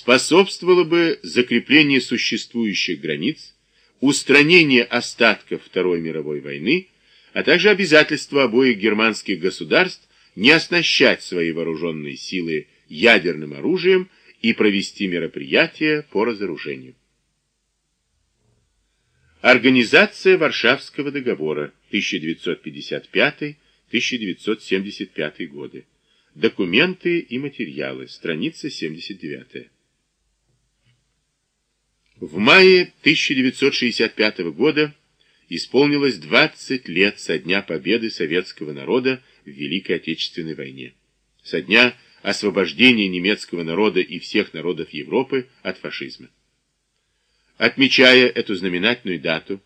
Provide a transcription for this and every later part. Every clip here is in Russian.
способствовало бы закреплению существующих границ, устранению остатков Второй мировой войны, а также обязательство обоих германских государств не оснащать свои вооруженные силы ядерным оружием и провести мероприятия по разоружению. Организация Варшавского договора 1955-1975 годы. Документы и материалы. Страница 79. В мае 1965 года исполнилось 20 лет со дня победы советского народа в Великой Отечественной войне. Со дня освобождения немецкого народа и всех народов Европы от фашизма. Отмечая эту знаменательную дату,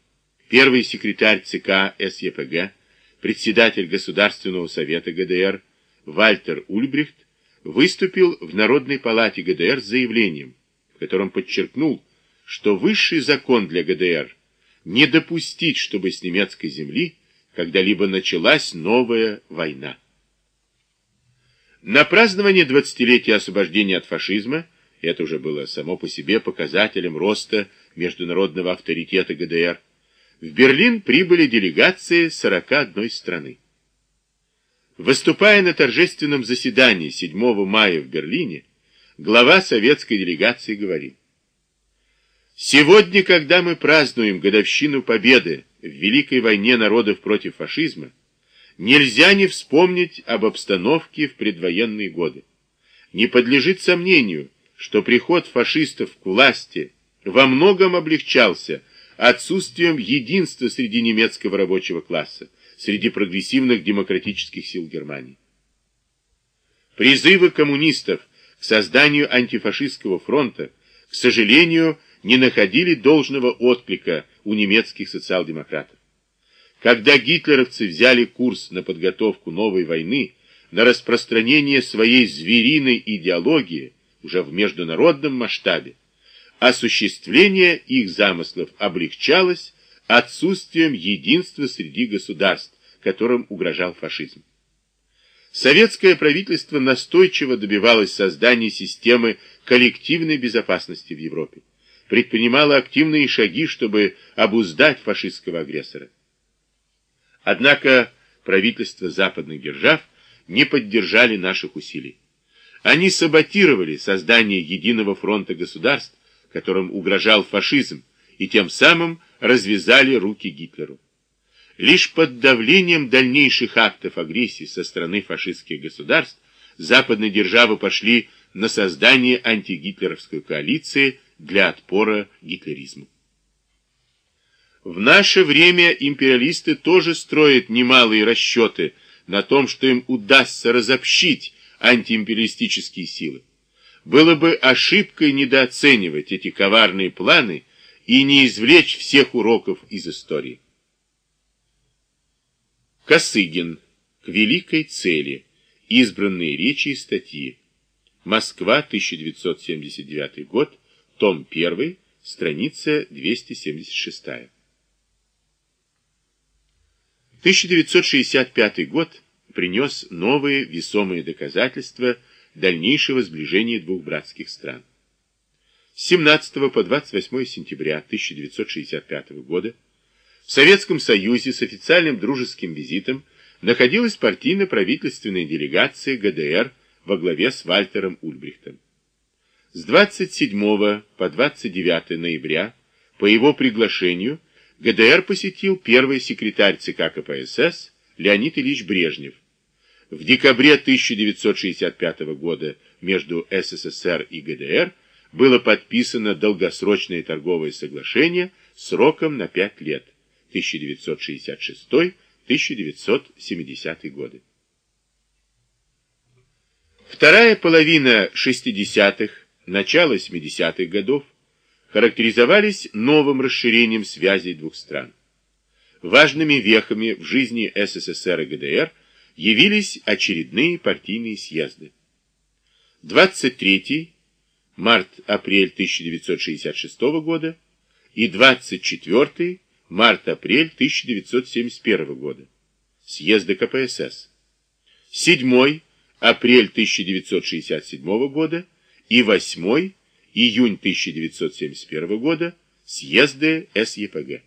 первый секретарь ЦК СЕПГ, председатель Государственного совета ГДР Вальтер Ульбрихт выступил в Народной палате ГДР с заявлением, в котором подчеркнул, что высший закон для ГДР не допустить, чтобы с немецкой земли когда-либо началась новая война. На празднование 20-летия освобождения от фашизма, это уже было само по себе показателем роста международного авторитета ГДР, в Берлин прибыли делегации 41 страны. Выступая на торжественном заседании 7 мая в Берлине, глава советской делегации говорит, Сегодня, когда мы празднуем годовщину победы в Великой войне народов против фашизма, нельзя не вспомнить об обстановке в предвоенные годы. Не подлежит сомнению, что приход фашистов к власти во многом облегчался отсутствием единства среди немецкого рабочего класса, среди прогрессивных демократических сил Германии. Призывы коммунистов к созданию антифашистского фронта, к сожалению, не находили должного отклика у немецких социал-демократов. Когда гитлеровцы взяли курс на подготовку новой войны, на распространение своей звериной идеологии уже в международном масштабе, осуществление их замыслов облегчалось отсутствием единства среди государств, которым угрожал фашизм. Советское правительство настойчиво добивалось создания системы коллективной безопасности в Европе предпринимала активные шаги, чтобы обуздать фашистского агрессора. Однако правительства западных держав не поддержали наших усилий. Они саботировали создание единого фронта государств, которым угрожал фашизм, и тем самым развязали руки Гитлеру. Лишь под давлением дальнейших актов агрессии со стороны фашистских государств западные державы пошли на создание антигитлеровской коалиции для отпора гитлеризму. В наше время империалисты тоже строят немалые расчеты на том, что им удастся разобщить антиимпериалистические силы. Было бы ошибкой недооценивать эти коварные планы и не извлечь всех уроков из истории. Косыгин. К великой цели. Избранные речи и статьи. Москва, 1979 год. Том 1, страница 276. 1965 год принес новые весомые доказательства дальнейшего сближения двух братских стран. С 17 по 28 сентября 1965 года в Советском Союзе с официальным дружеским визитом находилась партийно-правительственная делегация ГДР во главе с Вальтером Ульбрихтом. С 27 по 29 ноября по его приглашению ГДР посетил первый секретарь ЦК КПСС Леонид Ильич Брежнев. В декабре 1965 года между СССР и ГДР было подписано долгосрочное торговое соглашение сроком на 5 лет 1966-1970 годы. Вторая половина 60-х начала 70-х годов характеризовались новым расширением связей двух стран. Важными вехами в жизни СССР и ГДР явились очередные партийные съезды. 23 март-апрель 1966 года и 24 март-апрель 1971 года съезды КПСС. 7 апрель 1967 года и 8 Июнь 1971 года. Съезды СЕПГ.